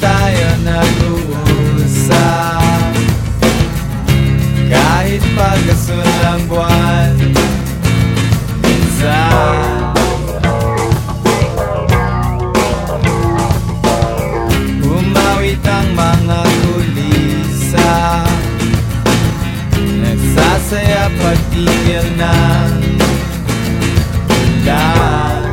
tayo nag-uusap. Kahit pagkasun ng buwan Minsan Umawit ang mga kulisa. Nagsasaya pagtigil ng ulan